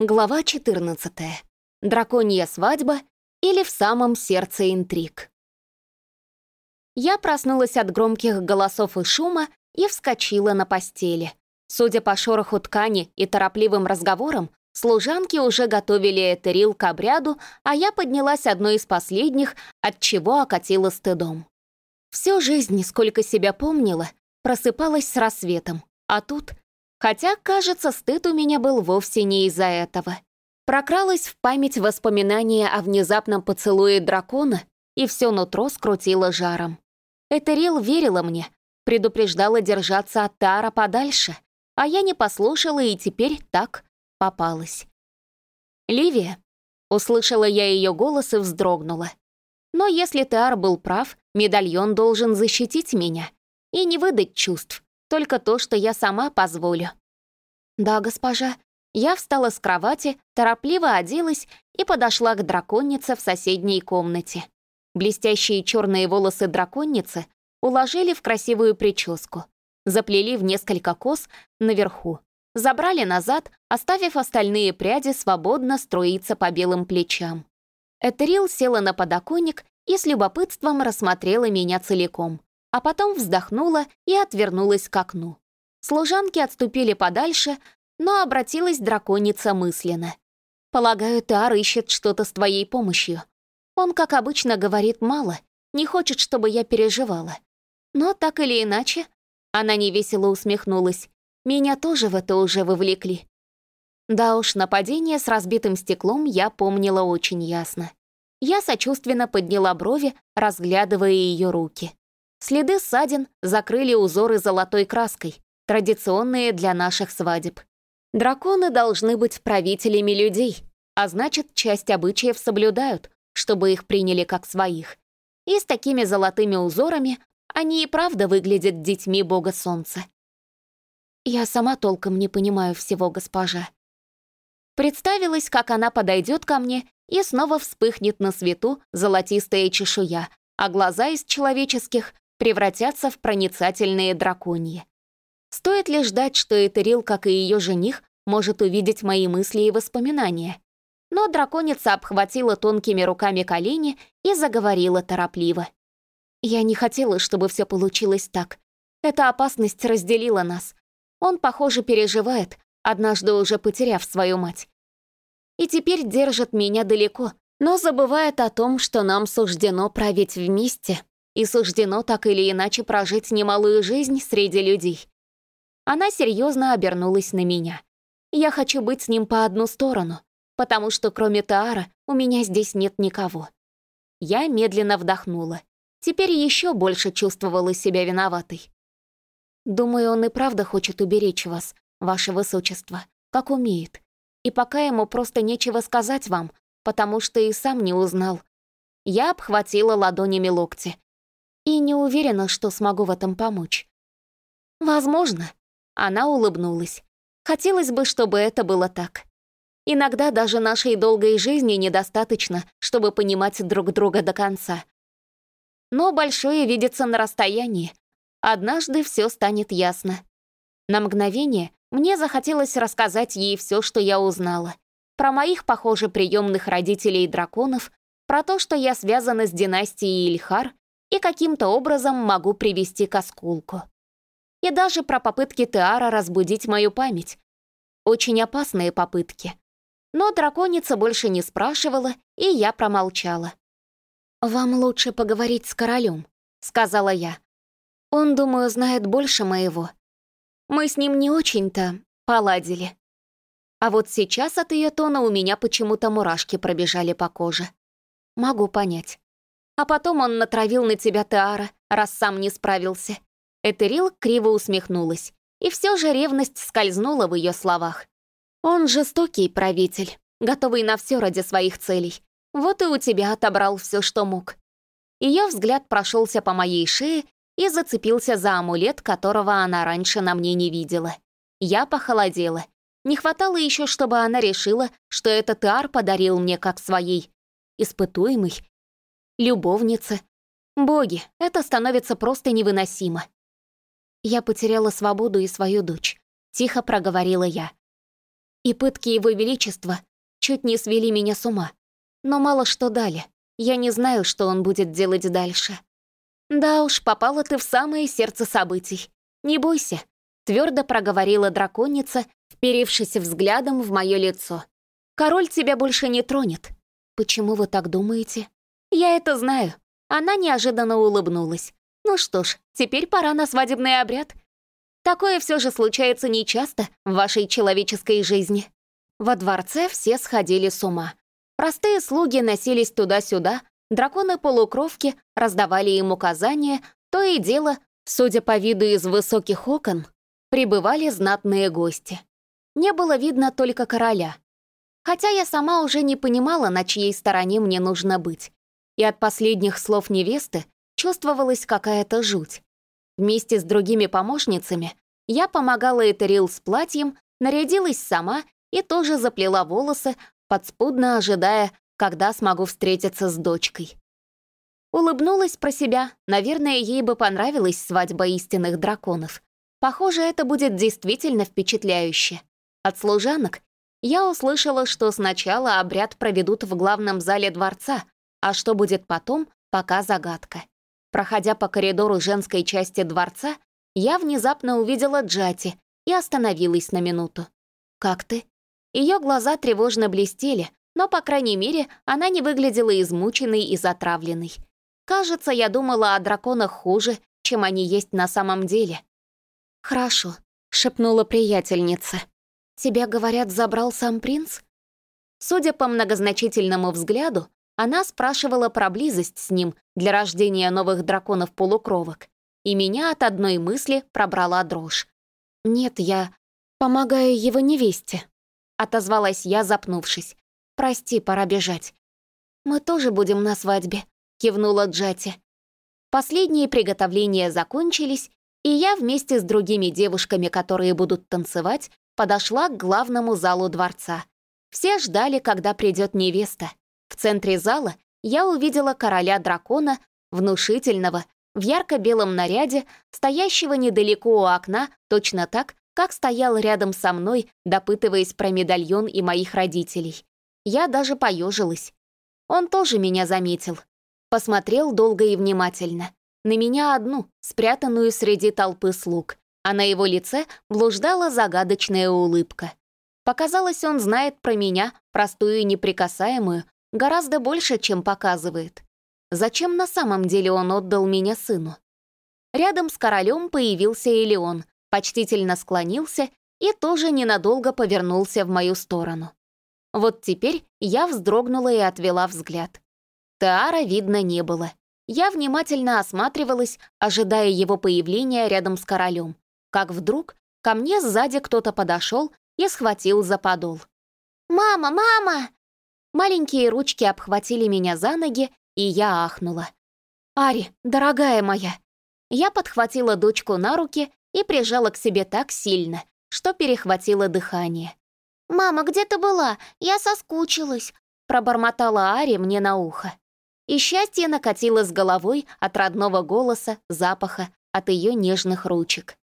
Глава 14. Драконья свадьба или в самом сердце интриг. Я проснулась от громких голосов и шума и вскочила на постели. Судя по шороху ткани и торопливым разговорам, служанки уже готовили этерил к обряду, а я поднялась одной из последних, от чего окатила стыдом. Всю жизнь, сколько себя помнила, просыпалась с рассветом, а тут Хотя, кажется, стыд у меня был вовсе не из-за этого. Прокралась в память воспоминания о внезапном поцелуе дракона, и все нутро скрутило жаром. Этерил верила мне, предупреждала держаться от Тара подальше, а я не послушала и теперь так попалась. «Ливия», — услышала я ее голос и вздрогнула. «Но если Тар был прав, медальон должен защитить меня и не выдать чувств, только то, что я сама позволю». «Да, госпожа». Я встала с кровати, торопливо оделась и подошла к драконнице в соседней комнате. Блестящие черные волосы драконницы уложили в красивую прическу, заплели в несколько кос наверху, забрали назад, оставив остальные пряди свободно струиться по белым плечам. Этерил села на подоконник и с любопытством рассмотрела меня целиком а потом вздохнула и отвернулась к окну. Служанки отступили подальше, но обратилась драконица мысленно. «Полагаю, Тар ищет что-то с твоей помощью. Он, как обычно, говорит мало, не хочет, чтобы я переживала. Но так или иначе...» Она невесело усмехнулась. «Меня тоже в это уже вовлекли». Да уж, нападение с разбитым стеклом я помнила очень ясно. Я сочувственно подняла брови, разглядывая ее руки. Следы ссадин закрыли узоры золотой краской, традиционные для наших свадеб. Драконы должны быть правителями людей, а значит, часть обычаев соблюдают, чтобы их приняли как своих. И с такими золотыми узорами они и правда выглядят детьми бога солнца. Я сама толком не понимаю всего, госпожа. Представилась, как она подойдет ко мне и снова вспыхнет на свету золотистая чешуя, а глаза из человеческих превратятся в проницательные драконьи. Стоит ли ждать, что Этерил, как и ее жених, может увидеть мои мысли и воспоминания? Но драконица обхватила тонкими руками колени и заговорила торопливо. «Я не хотела, чтобы все получилось так. Эта опасность разделила нас. Он, похоже, переживает, однажды уже потеряв свою мать. И теперь держит меня далеко, но забывает о том, что нам суждено править вместе и суждено так или иначе прожить немалую жизнь среди людей. Она серьезно обернулась на меня. Я хочу быть с ним по одну сторону, потому что кроме Таара у меня здесь нет никого. Я медленно вдохнула. Теперь еще больше чувствовала себя виноватой. Думаю, он и правда хочет уберечь вас, ваше высочество, как умеет. И пока ему просто нечего сказать вам, потому что и сам не узнал. Я обхватила ладонями локти и не уверена, что смогу в этом помочь. Возможно. Она улыбнулась. Хотелось бы, чтобы это было так. Иногда даже нашей долгой жизни недостаточно, чтобы понимать друг друга до конца. Но большое видится на расстоянии. Однажды все станет ясно. На мгновение мне захотелось рассказать ей все, что я узнала. Про моих, похоже, приемных родителей драконов, про то, что я связана с династией Ильхар, и каким-то образом могу привести к осколку. И даже про попытки Теара разбудить мою память. Очень опасные попытки. Но драконица больше не спрашивала, и я промолчала. «Вам лучше поговорить с королем», — сказала я. «Он, думаю, знает больше моего. Мы с ним не очень-то поладили». А вот сейчас от ее тона у меня почему-то мурашки пробежали по коже. Могу понять. А потом он натравил на тебя Теара, раз сам не справился. Этерил криво усмехнулась. И все же ревность скользнула в ее словах. Он жестокий правитель, готовый на все ради своих целей. Вот и у тебя отобрал все, что мог. Ее взгляд прошелся по моей шее и зацепился за амулет, которого она раньше на мне не видела. Я похолодела. Не хватало еще, чтобы она решила, что этот Теар подарил мне как своей. Испытуемый любовницы. Боги, это становится просто невыносимо. Я потеряла свободу и свою дочь. Тихо проговорила я. И пытки его величества чуть не свели меня с ума. Но мало что дали. Я не знаю, что он будет делать дальше. Да уж, попала ты в самое сердце событий. Не бойся, твердо проговорила драконица, вперившись взглядом в мое лицо. Король тебя больше не тронет. Почему вы так думаете? Я это знаю. Она неожиданно улыбнулась. Ну что ж, теперь пора на свадебный обряд. Такое все же случается нечасто в вашей человеческой жизни. Во дворце все сходили с ума. Простые слуги носились туда-сюда, драконы-полукровки раздавали им указания, то и дело, судя по виду из высоких окон, прибывали знатные гости. Не было видно только короля. Хотя я сама уже не понимала, на чьей стороне мне нужно быть. И от последних слов невесты чувствовалась какая-то жуть. Вместе с другими помощницами я помогала Этерил с платьем, нарядилась сама и тоже заплела волосы, подспудно ожидая, когда смогу встретиться с дочкой. Улыбнулась про себя, наверное, ей бы понравилась свадьба истинных драконов. Похоже, это будет действительно впечатляюще. От служанок я услышала, что сначала обряд проведут в главном зале дворца, а что будет потом, пока загадка. Проходя по коридору женской части дворца, я внезапно увидела Джати и остановилась на минуту. «Как ты?» Ее глаза тревожно блестели, но, по крайней мере, она не выглядела измученной и затравленной. Кажется, я думала о драконах хуже, чем они есть на самом деле. «Хорошо», — шепнула приятельница. «Тебя, говорят, забрал сам принц?» Судя по многозначительному взгляду, она спрашивала про близость с ним для рождения новых драконов-полукровок, и меня от одной мысли пробрала дрожь. «Нет, я помогаю его невесте», — отозвалась я, запнувшись. «Прости, пора бежать». «Мы тоже будем на свадьбе», — кивнула Джати. Последние приготовления закончились, и я вместе с другими девушками, которые будут танцевать, подошла к главному залу дворца. Все ждали, когда придет невеста. В центре зала я увидела короля дракона, внушительного, в ярко-белом наряде, стоящего недалеко у окна, точно так, как стоял рядом со мной, допытываясь про медальон и моих родителей. Я даже поежилась. Он тоже меня заметил. Посмотрел долго и внимательно. На меня одну, спрятанную среди толпы слуг, а на его лице блуждала загадочная улыбка. Показалось, он знает про меня, простую и неприкасаемую, гораздо больше, чем показывает. Зачем на самом деле он отдал меня сыну? Рядом с королем появился Элеон, почтительно склонился и тоже ненадолго повернулся в мою сторону. Вот теперь я вздрогнула и отвела взгляд. Теара видно не было. Я внимательно осматривалась, ожидая его появления рядом с королем, как вдруг ко мне сзади кто-то подошел и схватил за подол. «Мама, мама!» Маленькие ручки обхватили меня за ноги, и я ахнула. «Ари, дорогая моя!» Я подхватила дочку на руки и прижала к себе так сильно, что перехватило дыхание. «Мама, где ты была? Я соскучилась», — пробормотала Ари мне на ухо. И счастье накатило с головой от родного голоса, запаха, от ее нежных ручек.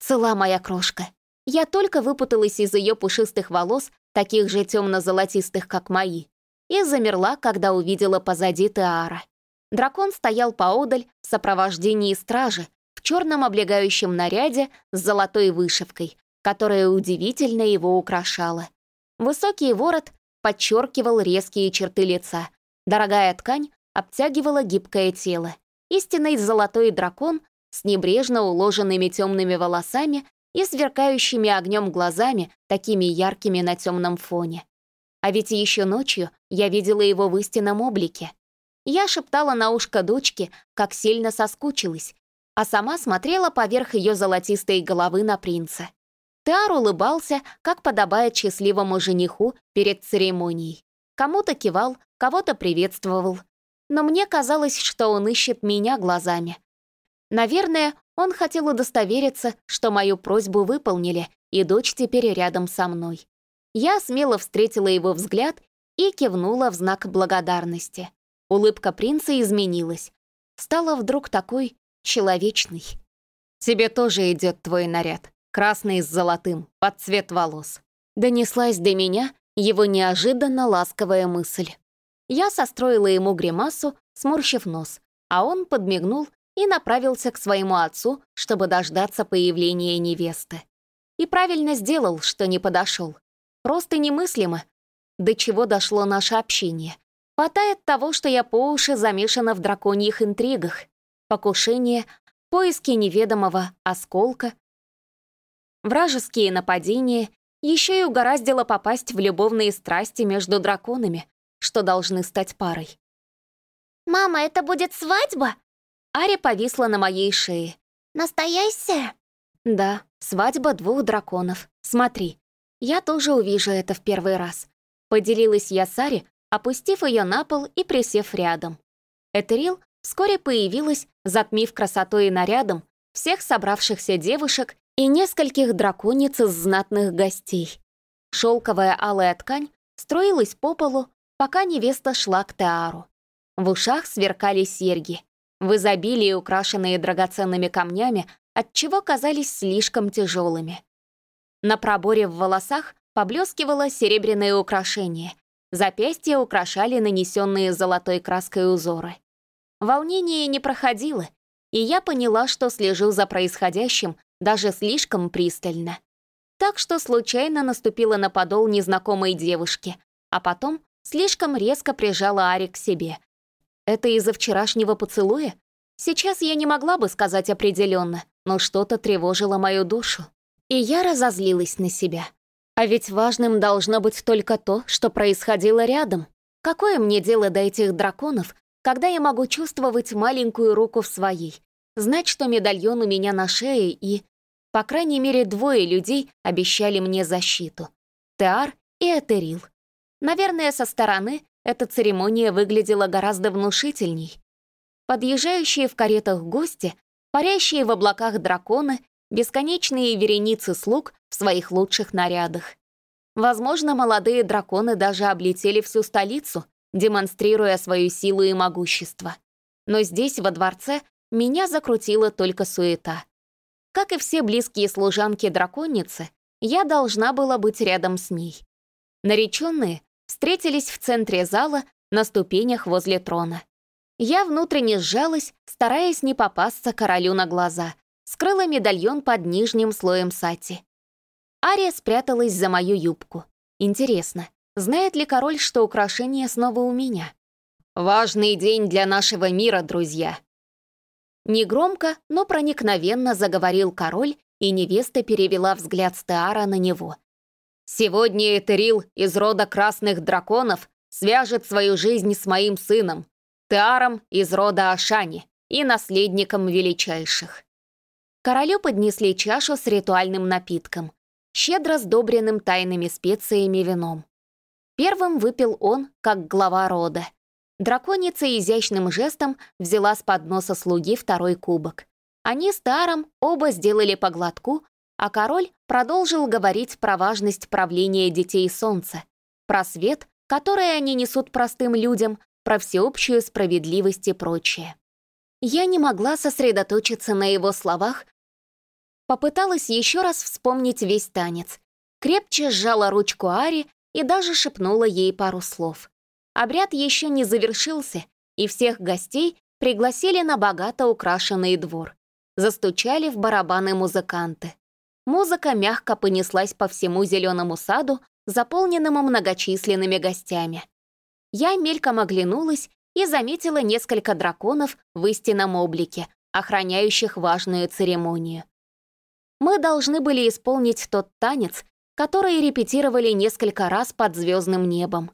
«Цела моя крошка». Я только выпуталась из ее пушистых волос, таких же темно-золотистых, как мои, и замерла, когда увидела позади Теара. Дракон стоял поодаль в сопровождении стражи, черном облегающем наряде с золотой вышивкой, которая удивительно его украшала. Высокий ворот подчеркивал резкие черты лица. Дорогая ткань обтягивала гибкое тело. Истинный золотой дракон с небрежно уложенными темными волосами и сверкающими огнем глазами, такими яркими на темном фоне. А ведь еще ночью я видела его в истинном облике. Я шептала на ушко дочке, как сильно соскучилась, а сама смотрела поверх ее золотистой головы на принца. Теар улыбался, как подобает счастливому жениху перед церемонией. Кому-то кивал, кого-то приветствовал. Но мне казалось, что он ищет меня глазами. Наверное, он хотел удостовериться, что мою просьбу выполнили, и дочь теперь рядом со мной. Я смело встретила его взгляд и кивнула в знак благодарности. Улыбка принца изменилась. Стала вдруг такой человечный. Тебе тоже идет твой наряд, красный с золотым, под цвет волос. Донеслась до меня его неожиданно ласковая мысль. Я состроила ему гримасу, сморщив нос, а он подмигнул и направился к своему отцу, чтобы дождаться появления невесты. И правильно сделал, что не подошел. Просто немыслимо, до чего дошло наше общение. Хватает того, что я по уши замешана в драконьих интригах. Покушение, поиски неведомого осколка, вражеские нападения, еще и угораздило попасть в любовные страсти между драконами, что должны стать парой. «Мама, это будет свадьба?» Ари повисла на моей шее. «Настоящая?» «Да, свадьба двух драконов. Смотри, я тоже увижу это в первый раз». Поделилась я с Ари, опустив ее на пол и присев рядом. Этерил вскоре появилась, затмив красотой и нарядом всех собравшихся девушек и нескольких дракониц из знатных гостей. Шелковая алая ткань строилась по полу, пока невеста шла к Теару. В ушах сверкали серьги, в изобилии украшенные драгоценными камнями, отчего казались слишком тяжелыми. На проборе в волосах поблескивало серебряное украшение. Запястья украшали нанесенные золотой краской узоры. Волнение не проходило, и я поняла, что слежу за происходящим даже слишком пристально. Так что случайно наступила на подол незнакомой девушки, а потом слишком резко прижала Ари к себе, это из-за вчерашнего поцелуя? Сейчас я не могла бы сказать определенно, но что-то тревожило мою душу. И я разозлилась на себя. А ведь важным должно быть только то, что происходило рядом. Какое мне дело до этих драконов, когда я могу чувствовать маленькую руку в своей, знать, что медальон у меня на шее и... По крайней мере, двое людей обещали мне защиту. Теар и Этерил. Наверное, со стороны эта церемония выглядела гораздо внушительней. Подъезжающие в каретах гости, парящие в облаках драконы, бесконечные вереницы слуг в своих лучших нарядах. Возможно, молодые драконы даже облетели всю столицу, демонстрируя свою силу и могущество. Но здесь, во дворце, меня закрутила только суета. Как и все близкие служанки-драконицы, я должна была быть рядом с ней. Нареченные встретились в центре зала на ступенях возле трона. Я внутренне сжалась, стараясь не попасться королю на глаза, скрыла медальон под нижним слоем сати. Ария спряталась за мою юбку. Интересно, знает ли король, что украшение снова у меня? «Важный день для нашего мира, друзья!» Негромко, но проникновенно заговорил король, и невеста перевела взгляд Стеара на него. Сегодня Этерил из рода красных драконов свяжет свою жизнь с моим сыном, Теаром из рода Ашани и наследником величайших. Королю поднесли чашу с ритуальным напитком, щедро сдобренным тайными специями вином. Первым выпил он, как глава рода. Драконица изящным жестом взяла с подноса слуги второй кубок. Они с Таром оба сделали по глотку, а король продолжил говорить про важность правления детей солнца, про свет, который они несут простым людям, про всеобщую справедливость и прочее. Я не могла сосредоточиться на его словах, попыталась еще раз вспомнить весь танец, крепче сжала ручку Ари и даже шепнула ей пару слов. Обряд еще не завершился, и всех гостей пригласили на богато украшенный двор. Застучали в барабаны музыканты. Музыка мягко понеслась по всему зеленому саду, заполненному многочисленными гостями. Я мельком оглянулась и заметила несколько драконов в истинном облике, охраняющих важную церемонию. Мы должны были исполнить тот танец, который репетировали несколько раз под звездным небом.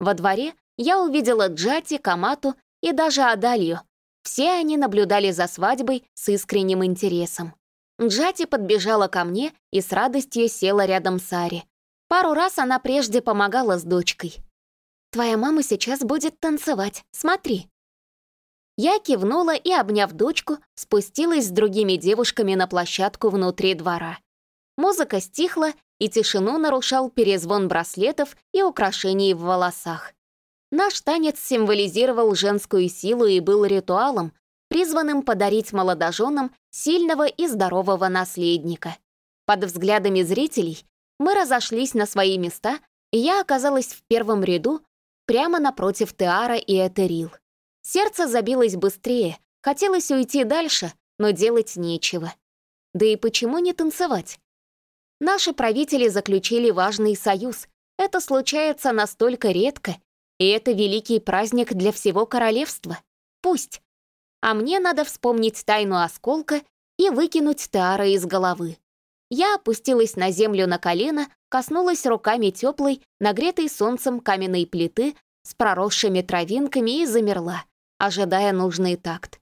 Во дворе я увидела Джати, Камату и даже Адалью. Все они наблюдали за свадьбой с искренним интересом. Джати подбежала ко мне и с радостью села рядом с Ари. Пару раз она прежде помогала с дочкой. «Твоя мама сейчас будет танцевать, смотри». Я кивнула и, обняв дочку, спустилась с другими девушками на площадку внутри двора. Музыка стихла, и тишину нарушал перезвон браслетов и украшений в волосах. Наш танец символизировал женскую силу и был ритуалом, призванным подарить молодоженам сильного и здорового наследника. Под взглядами зрителей Мы разошлись на свои места, и я оказалась в первом ряду, прямо напротив Теара и Этерил. Сердце забилось быстрее, хотелось уйти дальше, но делать нечего. Да и почему не танцевать? Наши правители заключили важный союз. Это случается настолько редко, и это великий праздник для всего королевства. Пусть. А мне надо вспомнить тайну осколка и выкинуть Теара из головы. Я опустилась на землю на колено, коснулась руками теплой, нагретой солнцем каменной плиты с проросшими травинками и замерла, ожидая нужный такт.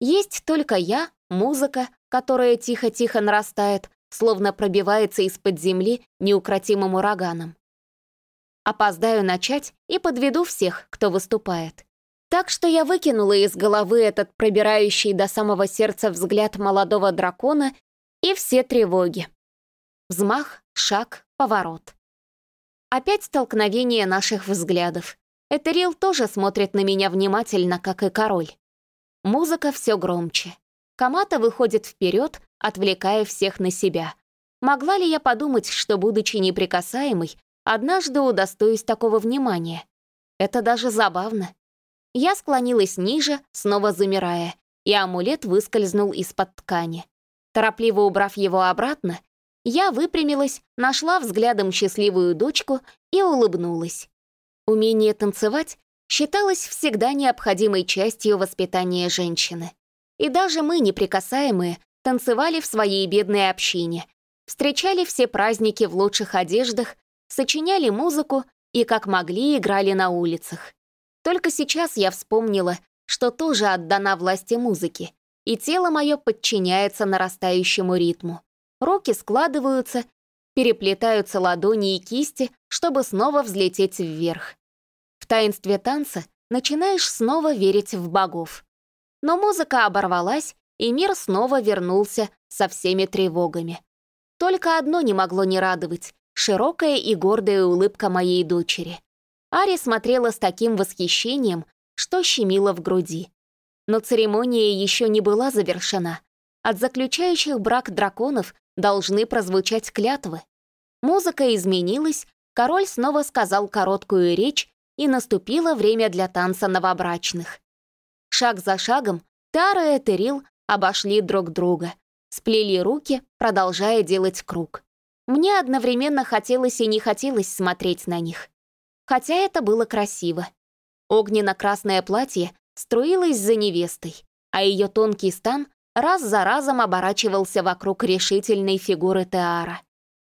Есть только я, музыка, которая тихо-тихо нарастает, словно пробивается из-под земли неукротимым ураганом. Опоздаю начать и подведу всех, кто выступает. Так что я выкинула из головы этот пробирающий до самого сердца взгляд молодого дракона и все тревоги. Взмах, шаг, поворот. Опять столкновение наших взглядов. Этерил тоже смотрит на меня внимательно, как и король. Музыка все громче. Камата выходит вперед, отвлекая всех на себя. Могла ли я подумать, что, будучи неприкасаемой, однажды удостоюсь такого внимания? Это даже забавно. Я склонилась ниже, снова замирая, и амулет выскользнул из-под ткани. Торопливо убрав его обратно, я выпрямилась, нашла взглядом счастливую дочку и улыбнулась. Умение танцевать считалось всегда необходимой частью воспитания женщины. И даже мы, неприкасаемые, танцевали в своей бедной общине, встречали все праздники в лучших одеждах, сочиняли музыку и, как могли, играли на улицах. Только сейчас я вспомнила, что тоже отдана власти музыки, и тело мое подчиняется нарастающему ритму. Руки складываются, переплетаются ладони и кисти, чтобы снова взлететь вверх. В таинстве танца начинаешь снова верить в богов. Но музыка оборвалась, и мир снова вернулся со всеми тревогами. Только одно не могло не радовать — широкая и гордая улыбка моей дочери. Ари смотрела с таким восхищением, что щемило в груди. Но церемония еще не была завершена. От заключающих брак драконов должны прозвучать клятвы. Музыка изменилась, король снова сказал короткую речь, и наступило время для танца новобрачных. Шаг за шагом Тара и Этерил обошли друг друга, сплели руки, продолжая делать круг. Мне одновременно хотелось и не хотелось смотреть на них. Хотя это было красиво. Огненно-красное платье струилось за невестой, а ее тонкий стан раз за разом оборачивался вокруг решительной фигуры Теара.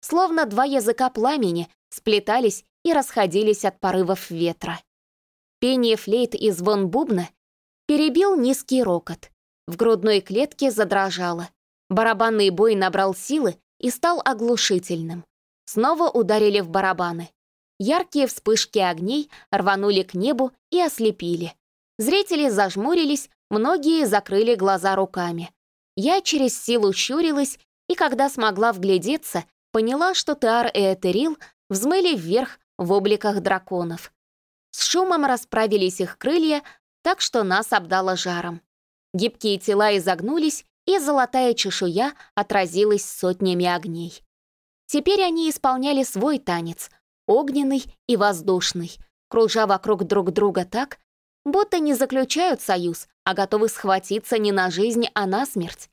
Словно два языка пламени сплетались и расходились от порывов ветра. Пение флейт и звон бубна перебил низкий рокот. В грудной клетке задрожало. Барабанный бой набрал силы и стал оглушительным. Снова ударили в барабаны. Яркие вспышки огней рванули к небу и ослепили. Зрители зажмурились, многие закрыли глаза руками. Я через силу щурилась, и когда смогла вглядеться, поняла, что Теар и Этерил взмыли вверх в обликах драконов. С шумом расправились их крылья, так что нас обдало жаром. Гибкие тела изогнулись, и золотая чешуя отразилась сотнями огней. Теперь они исполняли свой танец, огненный и воздушный, кружа вокруг друг друга так, будто не заключают союз, а готовы схватиться не на жизнь, а на смерть.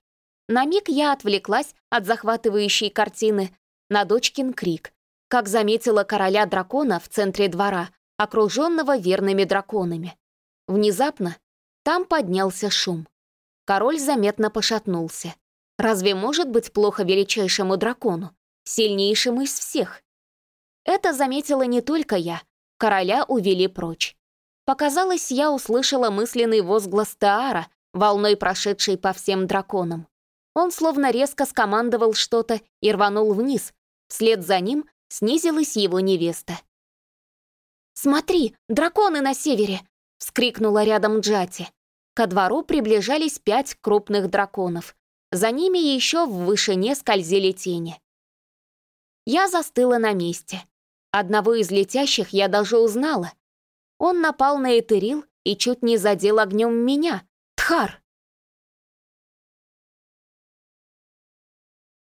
На миг я отвлеклась от захватывающей картины на дочкин крик, как заметила короля дракона в центре двора, окруженного верными драконами. Внезапно там поднялся шум. Король заметно пошатнулся. Разве может быть плохо величайшему дракону, сильнейшему из всех? Это заметила не только я. Короля увели прочь. Показалось, я услышала мысленный возглас Таара, волной прошедшей по всем драконам. Он словно резко скомандовал что-то и рванул вниз. Вслед за ним снизилась его невеста. «Смотри, драконы на севере!» — вскрикнула рядом Джати. Ко двору приближались пять крупных драконов. За ними еще в вышине скользили тени. Я застыла на месте. Одного из летящих я даже узнала. Он напал на Этерил и чуть не задел огнем меня. Тхар!